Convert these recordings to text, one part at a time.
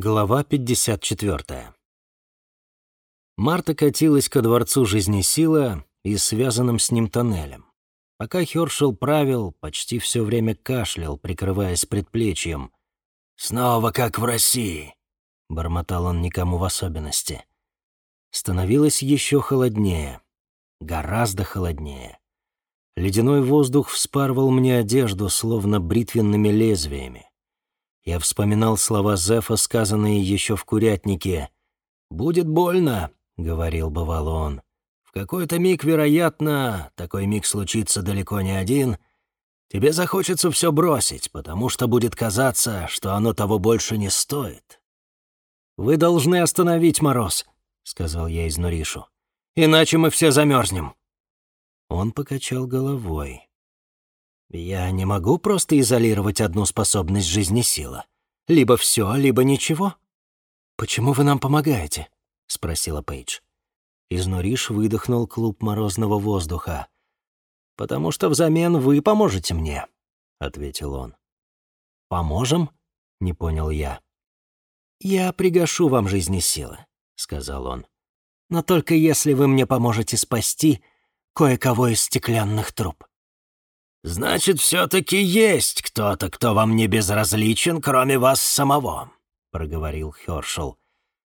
Глава 54. Марта катилась ко дворцу жизни сила и связанным с ним тоннелем. Пока Хёршел правил, почти все время кашлял, прикрываясь предплечьем. «Снова как в России», — бормотал он никому в особенности. Становилось еще холоднее, гораздо холоднее. Ледяной воздух вспарывал мне одежду, словно бритвенными лезвиями. Я вспоминал слова Зефа, сказанные еще в курятнике. «Будет больно», — говорил бывало он. «В какой-то миг, вероятно, такой миг случится далеко не один, тебе захочется все бросить, потому что будет казаться, что оно того больше не стоит». «Вы должны остановить мороз», — сказал я из Нуришу. «Иначе мы все замерзнем». Он покачал головой. Я не могу просто изолировать одну способность жизни сила. Либо все, либо ничего. Почему вы нам помогаете? спросила Пейдж. Изнуриш выдохнул клуб морозного воздуха. «Потому что взамен вы поможете мне», — ответил он. «Поможем?» — не понял я. «Я пригашу вам жизни силы», — сказал он. «Но только если вы мне поможете спасти кое-кого из стеклянных труб». «Значит, все-таки есть кто-то, кто вам не безразличен, кроме вас самого», — проговорил Хершел.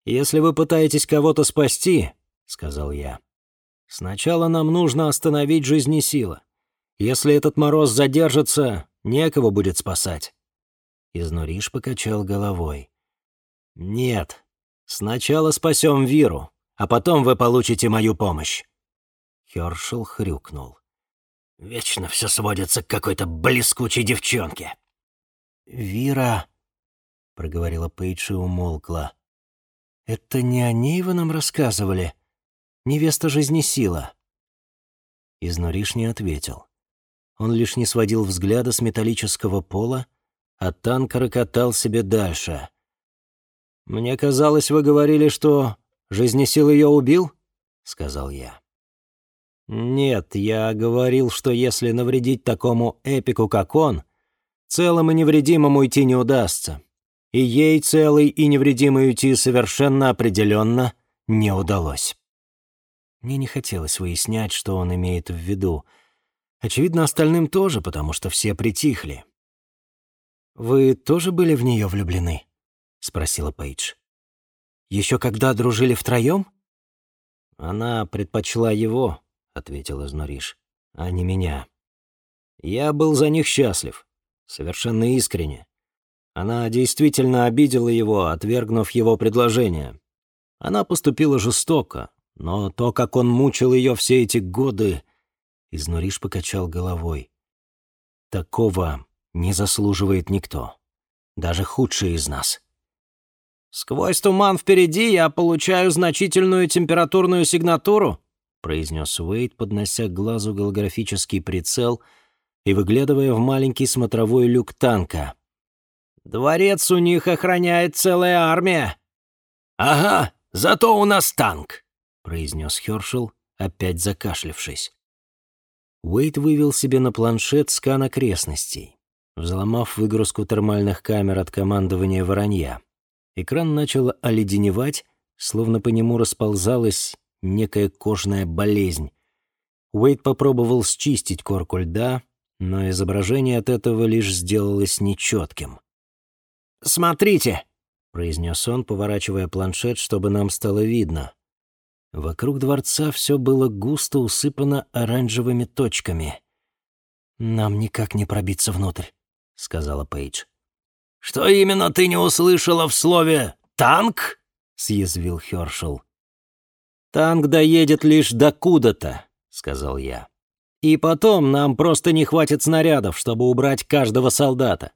«Если вы пытаетесь кого-то спасти», — сказал я, — «сначала нам нужно остановить жизни сила. Если этот мороз задержится, некого будет спасать». Изнуриш покачал головой. «Нет, сначала спасем Виру, а потом вы получите мою помощь». Хершел хрюкнул. Вечно все сводится к какой-то блескучей девчонке. «Вира», — проговорила Пейдж и умолкла. «Это не о ней вы нам рассказывали? Невеста жизни сила». Изнуриш не ответил. Он лишь не сводил взгляда с металлического пола, а танк рокотал себе дальше. «Мне казалось, вы говорили, что жизнесил ее убил?» — сказал я. «Нет, я говорил, что если навредить такому эпику, как он, целым и невредимым уйти не удастся. И ей целый и невредимый уйти совершенно определенно не удалось». Мне не хотелось выяснять, что он имеет в виду. Очевидно, остальным тоже, потому что все притихли. «Вы тоже были в нее влюблены?» — спросила Пейдж. «Еще когда дружили втроем?» Она предпочла его, — ответил Изнуриш, — «а не меня. Я был за них счастлив, совершенно искренне. Она действительно обидела его, отвергнув его предложение. Она поступила жестоко, но то, как он мучил ее все эти годы...» Изнуриш покачал головой. «Такого не заслуживает никто, даже худший из нас». «Сквозь туман впереди я получаю значительную температурную сигнатуру», — произнес Уэйд, поднося к глазу голографический прицел и выглядывая в маленький смотровой люк танка. «Дворец у них охраняет целая армия». «Ага, зато у нас танк», — произнес Хершел, опять закашлившись. Уэйд вывел себе на планшет скан окрестностей, взломав выгрузку термальных камер от командования воронья. Экран начал оледеневать, словно по нему расползалась некая кожная болезнь. Уэйд попробовал счистить корку льда, но изображение от этого лишь сделалось нечетким. «Смотрите!» — произнес он, поворачивая планшет, чтобы нам стало видно. Вокруг дворца все было густо усыпано оранжевыми точками. «Нам никак не пробиться внутрь», — сказала Пейдж. «Что именно ты не услышала в слове «танк»?» — съязвил Хёршел. «Танк доедет лишь до куда-то», — сказал я. «И потом нам просто не хватит снарядов, чтобы убрать каждого солдата.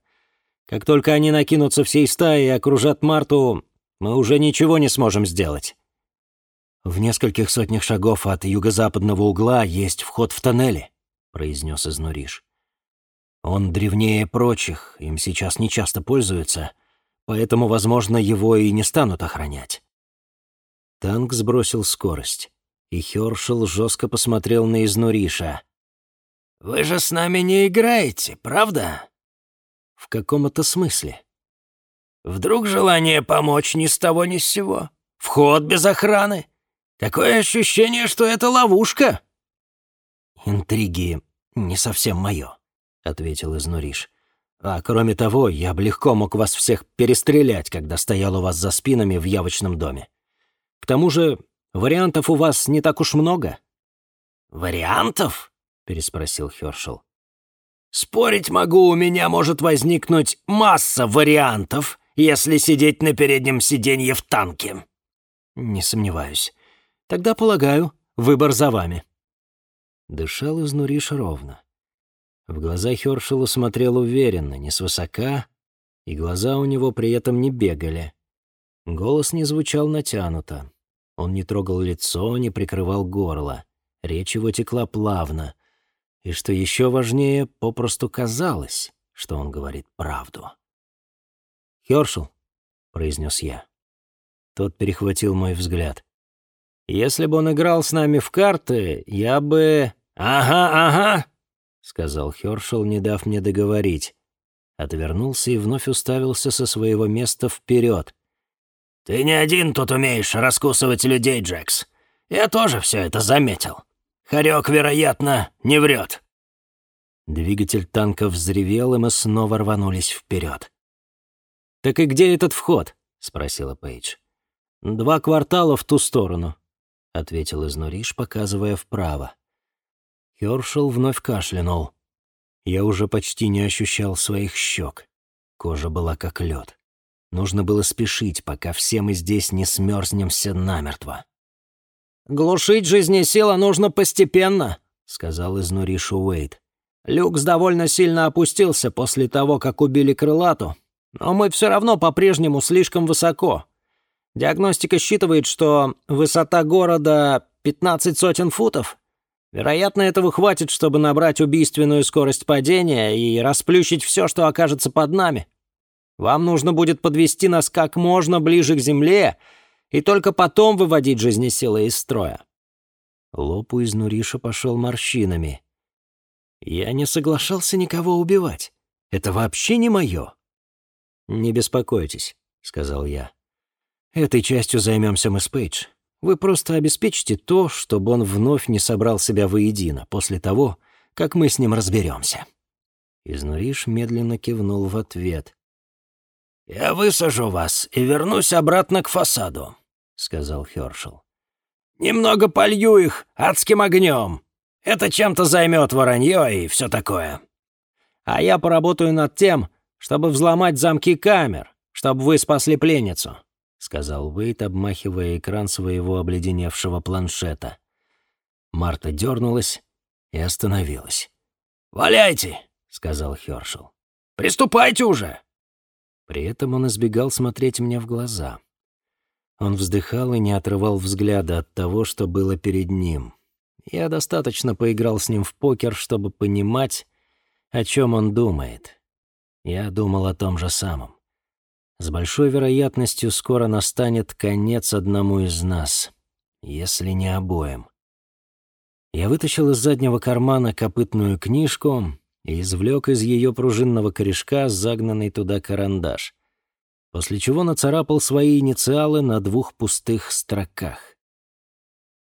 Как только они накинутся всей стаей и окружат Марту, мы уже ничего не сможем сделать». «В нескольких сотнях шагов от юго-западного угла есть вход в тоннели», — произнес Изнуриш. «Он древнее прочих, им сейчас нечасто пользуются, поэтому, возможно, его и не станут охранять. Танк сбросил скорость, и Хёршел жестко посмотрел на Изнуриша. «Вы же с нами не играете, правда?» «В каком это смысле?» Вдруг желание помочь ни с того ни с сего? Вход без охраны? Такое ощущение, что это ловушка!» «Интриги не совсем мое», — ответил Изнуриш. «А кроме того, я бы легко мог вас всех перестрелять, когда стоял у вас за спинами в явочном доме. К тому же вариантов у вас не так уж много». «Вариантов?» — переспросил Хёршел. «Спорить могу, у меня может возникнуть масса вариантов, если сидеть на переднем сиденье в танке». «Не сомневаюсь. Тогда, полагаю, выбор за вами». Дышал изнуриш ровно. В глаза Хёршела смотрел уверенно, не свысока, и глаза у него при этом не бегали. Голос не звучал натянуто. Он не трогал лицо, не прикрывал горло. Речь его текла плавно. И что еще важнее, попросту казалось, что он говорит правду. «Хёршел», — произнес я. Тот перехватил мой взгляд. «Если бы он играл с нами в карты, я бы...» «Ага, ага», — сказал Хёршел, не дав мне договорить. Отвернулся и вновь уставился со своего места вперед. «Ты не один тут умеешь раскусывать людей, Джекс. Я тоже все это заметил. Хорек, вероятно, не врет». Двигатель танка взревел, и мы снова рванулись вперед. «Так и где этот вход?» — спросила Пейдж. «Два квартала в ту сторону», — ответил Изнуриш, показывая вправо. Хёршел вновь кашлянул. Я уже почти не ощущал своих щек. Кожа была как лед. Нужно было спешить, пока все мы здесь не смерзнемся намертво. «Глушить жизнесила нужно постепенно», — сказал изнуришу Уэйд. «Люкс довольно сильно опустился после того, как убили крылату, но мы все равно по-прежнему слишком высоко. Диагностика считывает, что высота города 15 сотен футов. Вероятно, этого хватит, чтобы набрать убийственную скорость падения и расплющить все, что окажется под нами. Вам нужно будет подвести нас как можно ближе к земле и только потом выводить жизнесилы из строя». Лоб у изнуриша пошел морщинами. «Я не соглашался никого убивать. Это вообще не мое. «Не беспокойтесь», — сказал я. «Этой частью займемся мы с Пейдж. Вы просто обеспечите то, чтобы он вновь не собрал себя воедино после того, как мы с ним разберемся». Изнуриш медленно кивнул в ответ. «Я высажу вас и вернусь обратно к фасаду», — сказал Хёршел. «Немного полью их адским огнем. Это чем-то займет воронье и все такое. А я поработаю над тем, чтобы взломать замки камер, чтобы вы спасли пленницу», — сказал Уэйт, обмахивая экран своего обледеневшего планшета. Марта дернулась и остановилась. «Валяйте!» — сказал Хёршел. «Приступайте уже!» При этом он избегал смотреть мне в глаза. Он вздыхал и не отрывал взгляда от того, что было перед ним. Я достаточно поиграл с ним в покер, чтобы понимать, о чем он думает. Я думал о том же самом. С большой вероятностью скоро настанет конец одному из нас, если не обоим. Я вытащил из заднего кармана копытную книжку и извлек из ее пружинного корешка загнанный туда карандаш, после чего нацарапал свои инициалы на двух пустых строках.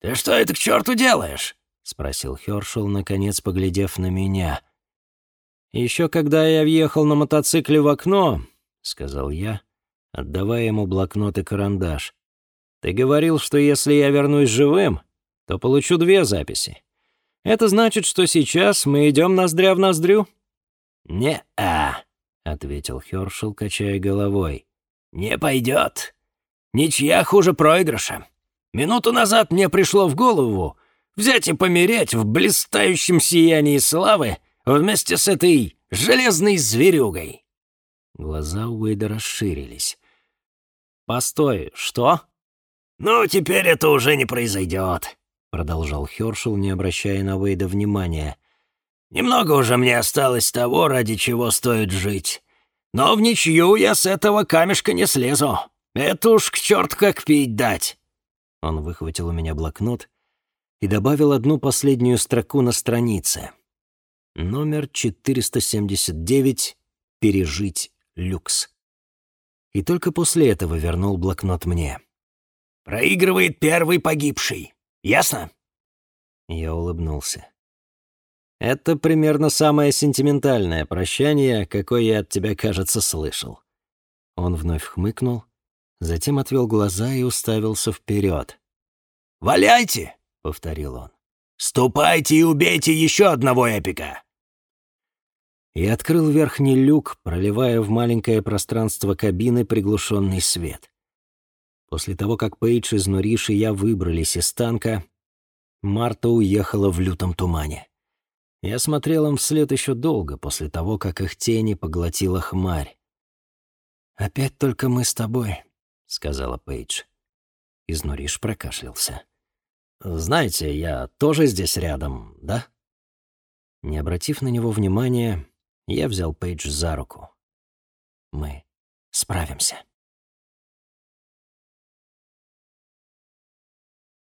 «Ты что это к черту делаешь?» — спросил Хёршел, наконец поглядев на меня. «Еще когда я въехал на мотоцикле в окно», — сказал я, отдавая ему блокнот и карандаш, «ты говорил, что если я вернусь живым, то получу две записи. Это значит, что сейчас мы идем ноздря в ноздрю?» «Не-а», — ответил Хёршел, качая головой. «Не пойдет. Ничья хуже проигрыша. Минуту назад мне пришло в голову взять и помереть в блистающем сиянии славы Вместе с этой железной зверюгой. Глаза Уэйда расширились. «Постой, что?» «Ну, теперь это уже не произойдет», — продолжал Хёршел, не обращая на Уэйда внимания. «Немного уже мне осталось того, ради чего стоит жить. Но в ничью я с этого камешка не слезу. Это уж к черт как пить дать». Он выхватил у меня блокнот и добавил одну последнюю строку на странице. Номер 479. Пережить люкс. и только после этого вернул блокнот мне. «Проигрывает первый погибший. Ясно?» Я улыбнулся. «Это примерно самое сентиментальное прощание, какое я от тебя, кажется, слышал». Он вновь хмыкнул, затем отвел глаза и уставился вперед. «Валяйте!» — повторил он. «Ступайте и убейте еще одного эпика!» И открыл верхний люк, проливая в маленькое пространство кабины приглушенный свет. После того, как Пейдж из Нуриши и я выбрались из танка, Марта уехала в лютом тумане. Я смотрел им вслед еще долго, после того, как их тени поглотила хмарь. «Опять только мы с тобой», — сказала Пейдж. Изнуриш прокашлялся. «Знаете, я тоже здесь рядом, да?» Не обратив на него внимания, я взял Пейдж за руку. «Мы справимся».